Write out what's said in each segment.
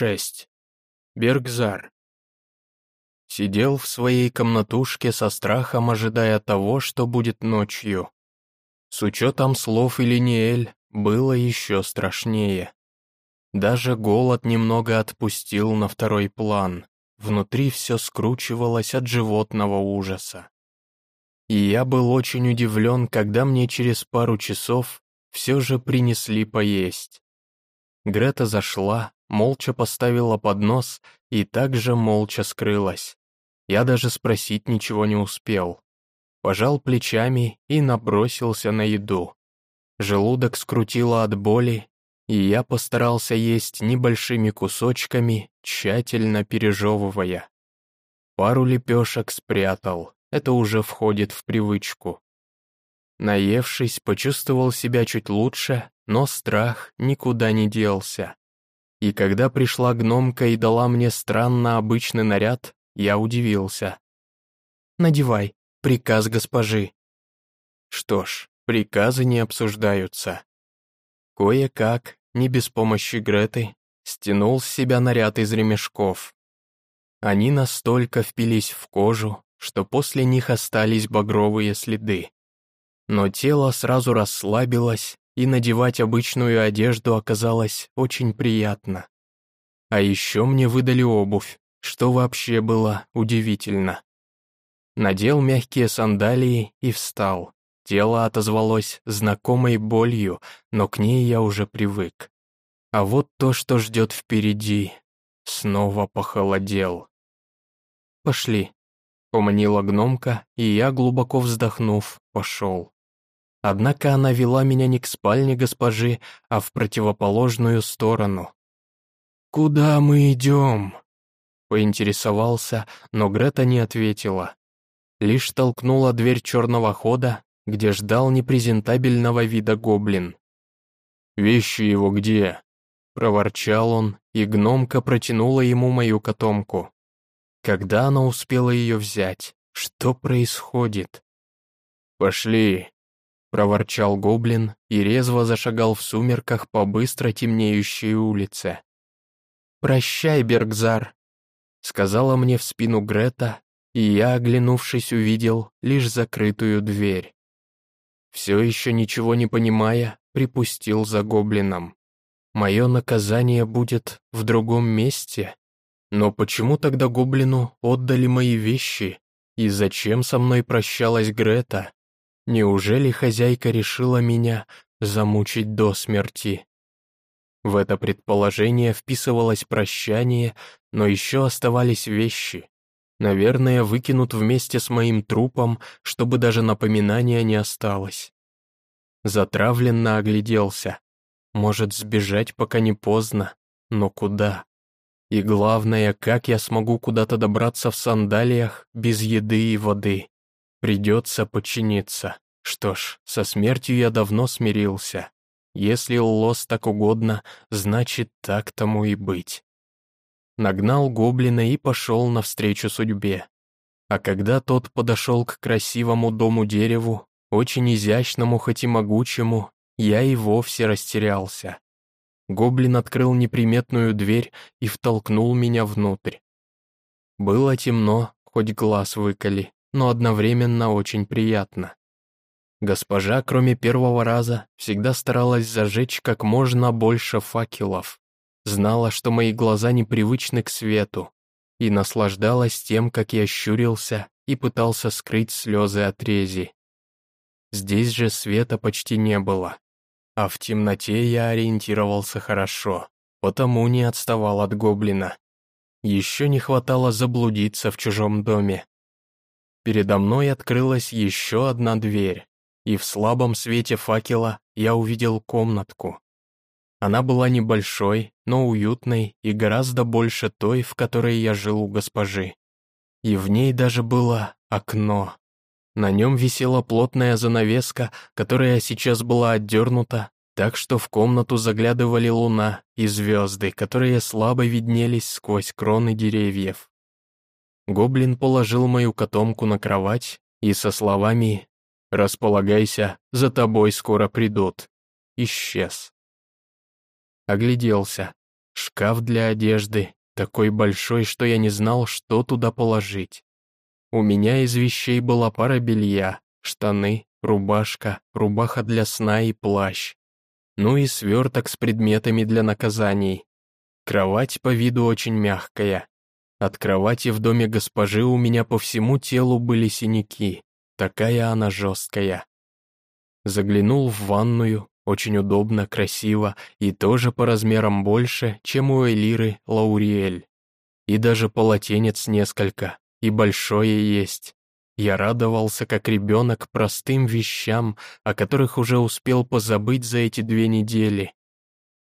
6. Бергзар. Сидел в своей комнатушке со страхом, ожидая того, что будет ночью. С учетом слов Илиниэль было еще страшнее. Даже голод немного отпустил на второй план. Внутри все скручивалось от животного ужаса. И я был очень удивлен, когда мне через пару часов все же принесли поесть. Грета зашла, молча поставила поднос и также молча скрылась. Я даже спросить ничего не успел. Пожал плечами и набросился на еду. Желудок скрутило от боли, и я постарался есть небольшими кусочками, тщательно пережевывая. Пару лепешек спрятал, это уже входит в привычку. Наевшись, почувствовал себя чуть лучше, но страх никуда не делся. И когда пришла гномка и дала мне странно обычный наряд, я удивился. «Надевай, приказ госпожи». Что ж, приказы не обсуждаются. Кое-как, не без помощи Греты, стянул с себя наряд из ремешков. Они настолько впились в кожу, что после них остались багровые следы. Но тело сразу расслабилось, и надевать обычную одежду оказалось очень приятно. А еще мне выдали обувь, что вообще было удивительно. Надел мягкие сандалии и встал. Тело отозвалось знакомой болью, но к ней я уже привык. А вот то, что ждет впереди, снова похолодел. «Пошли», — поманила гномка, и я, глубоко вздохнув, пошел. Однако она вела меня не к спальне госпожи, а в противоположную сторону. «Куда мы идем?» Поинтересовался, но Грета не ответила. Лишь толкнула дверь черного хода, где ждал непрезентабельного вида гоблин. «Вещи его где?» Проворчал он, и гномка протянула ему мою котомку. Когда она успела ее взять? Что происходит? «Пошли», — проворчал гоблин и резво зашагал в сумерках по быстро темнеющей улице. «Прощай, Бергзар», — сказала мне в спину Грета, и я, оглянувшись, увидел лишь закрытую дверь. Все еще ничего не понимая, припустил за гоблином. Мое наказание будет в другом месте? Но почему тогда гоблину отдали мои вещи? И зачем со мной прощалась Грета? Неужели хозяйка решила меня замучить до смерти? В это предположение вписывалось прощание, но еще оставались вещи. Наверное, выкинут вместе с моим трупом, чтобы даже напоминания не осталось. Затравленно огляделся. Может, сбежать, пока не поздно, но куда? И главное, как я смогу куда-то добраться в сандалиях без еды и воды? Придется подчиниться. Что ж, со смертью я давно смирился. Если Лос так угодно, значит, так тому и быть. Нагнал гоблина и пошел навстречу судьбе. А когда тот подошел к красивому дому-дереву, очень изящному, хоть и могучему, я и вовсе растерялся. Гоблин открыл неприметную дверь и втолкнул меня внутрь. Было темно, хоть глаз выколи но одновременно очень приятно. Госпожа, кроме первого раза, всегда старалась зажечь как можно больше факелов. Знала, что мои глаза непривычны к свету, и наслаждалась тем, как я щурился и пытался скрыть слезы от рези. Здесь же света почти не было, а в темноте я ориентировался хорошо, потому не отставал от гоблина. Еще не хватало заблудиться в чужом доме. Передо мной открылась еще одна дверь, и в слабом свете факела я увидел комнатку. Она была небольшой, но уютной и гораздо больше той, в которой я жил у госпожи. И в ней даже было окно. На нем висела плотная занавеска, которая сейчас была отдернута, так что в комнату заглядывали луна и звезды, которые слабо виднелись сквозь кроны деревьев. Гоблин положил мою котомку на кровать и со словами «Располагайся, за тобой скоро придут», исчез. Огляделся. шкаф для одежды, такой большой, что я не знал, что туда положить. У меня из вещей была пара белья, штаны, рубашка, рубаха для сна и плащ. Ну и сверток с предметами для наказаний. Кровать по виду очень мягкая. От кровати в доме госпожи у меня по всему телу были синяки. Такая она жесткая. Заглянул в ванную, очень удобно, красиво и тоже по размерам больше, чем у Элиры Лауриэль. И даже полотенец несколько, и большое есть. Я радовался, как ребенок, простым вещам, о которых уже успел позабыть за эти две недели.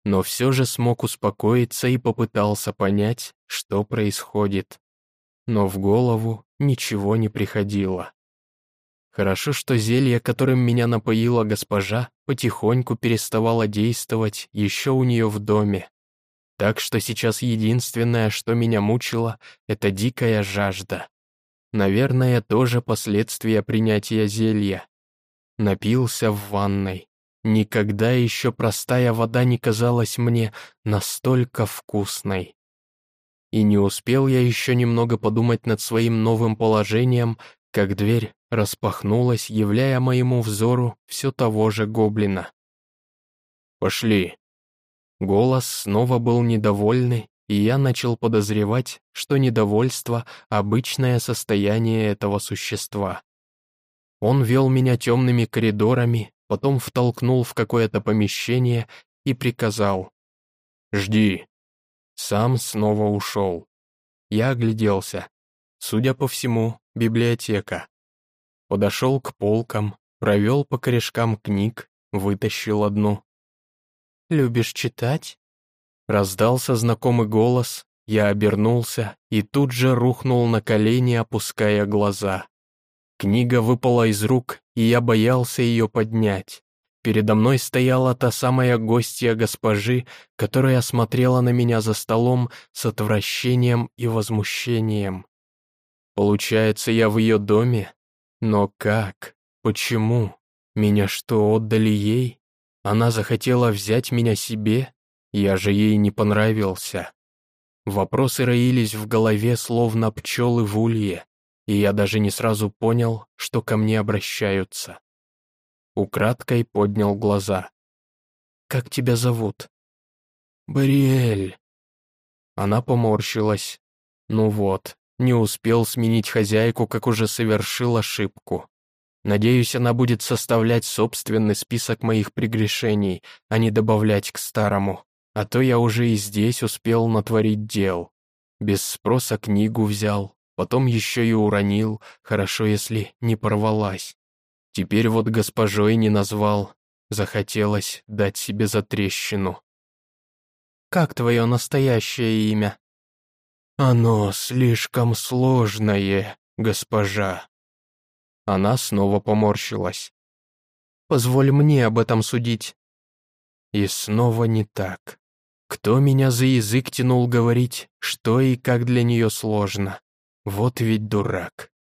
Но все же смог успокоиться и попытался понять, что происходит. Но в голову ничего не приходило. Хорошо, что зелье, которым меня напоила госпожа, потихоньку переставало действовать еще у нее в доме. Так что сейчас единственное, что меня мучило, это дикая жажда. Наверное, тоже последствия принятия зелья. Напился в ванной. Никогда еще простая вода не казалась мне настолько вкусной. И не успел я еще немного подумать над своим новым положением, как дверь распахнулась, являя моему взору все того же гоблина. «Пошли». Голос снова был недовольный, и я начал подозревать, что недовольство — обычное состояние этого существа. Он вел меня темными коридорами, потом втолкнул в какое-то помещение и приказал «Жди». Сам снова ушел. Я огляделся. Судя по всему, библиотека. Подошел к полкам, провел по корешкам книг, вытащил одну. «Любишь читать?» Раздался знакомый голос, я обернулся и тут же рухнул на колени, опуская глаза. Книга выпала из рук, и я боялся ее поднять. Передо мной стояла та самая гостья госпожи, которая смотрела на меня за столом с отвращением и возмущением. Получается, я в ее доме? Но как? Почему? Меня что, отдали ей? Она захотела взять меня себе? Я же ей не понравился. Вопросы роились в голове, словно пчелы в улье, и я даже не сразу понял, что ко мне обращаются. Украдкой поднял глаза. «Как тебя зовут?» «Бариэль». Она поморщилась. «Ну вот, не успел сменить хозяйку, как уже совершил ошибку. Надеюсь, она будет составлять собственный список моих прегрешений, а не добавлять к старому. А то я уже и здесь успел натворить дел. Без спроса книгу взял, потом еще и уронил, хорошо, если не порвалась. Теперь вот госпожой не назвал, захотелось дать себе затрещину. «Как твое настоящее имя?» «Оно слишком сложное, госпожа». Она снова поморщилась. «Позволь мне об этом судить». И снова не так. Кто меня за язык тянул говорить, что и как для нее сложно? Вот ведь дурак.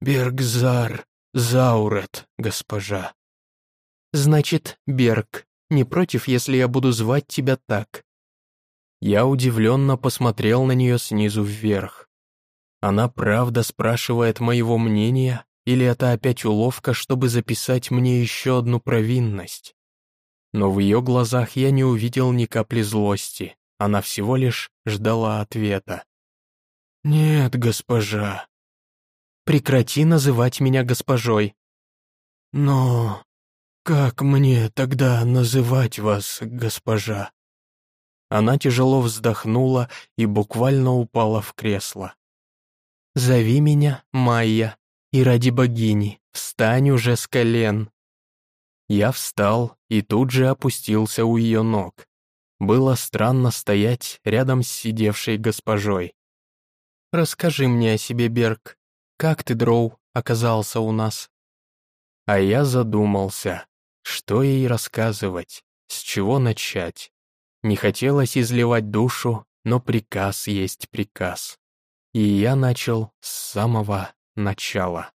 Бергзар, Заурет, госпожа. Значит, Берг, не против, если я буду звать тебя так? Я удивленно посмотрел на нее снизу вверх. Она правда спрашивает моего мнения, или это опять уловка, чтобы записать мне еще одну провинность? но в ее глазах я не увидел ни капли злости, она всего лишь ждала ответа. «Нет, госпожа». «Прекрати называть меня госпожой». «Но как мне тогда называть вас, госпожа?» Она тяжело вздохнула и буквально упала в кресло. «Зови меня Майя, и ради богини, встань уже с колен». Я встал и тут же опустился у ее ног. Было странно стоять рядом с сидевшей госпожой. «Расскажи мне о себе, Берг. Как ты, Дроу, оказался у нас?» А я задумался, что ей рассказывать, с чего начать. Не хотелось изливать душу, но приказ есть приказ. И я начал с самого начала.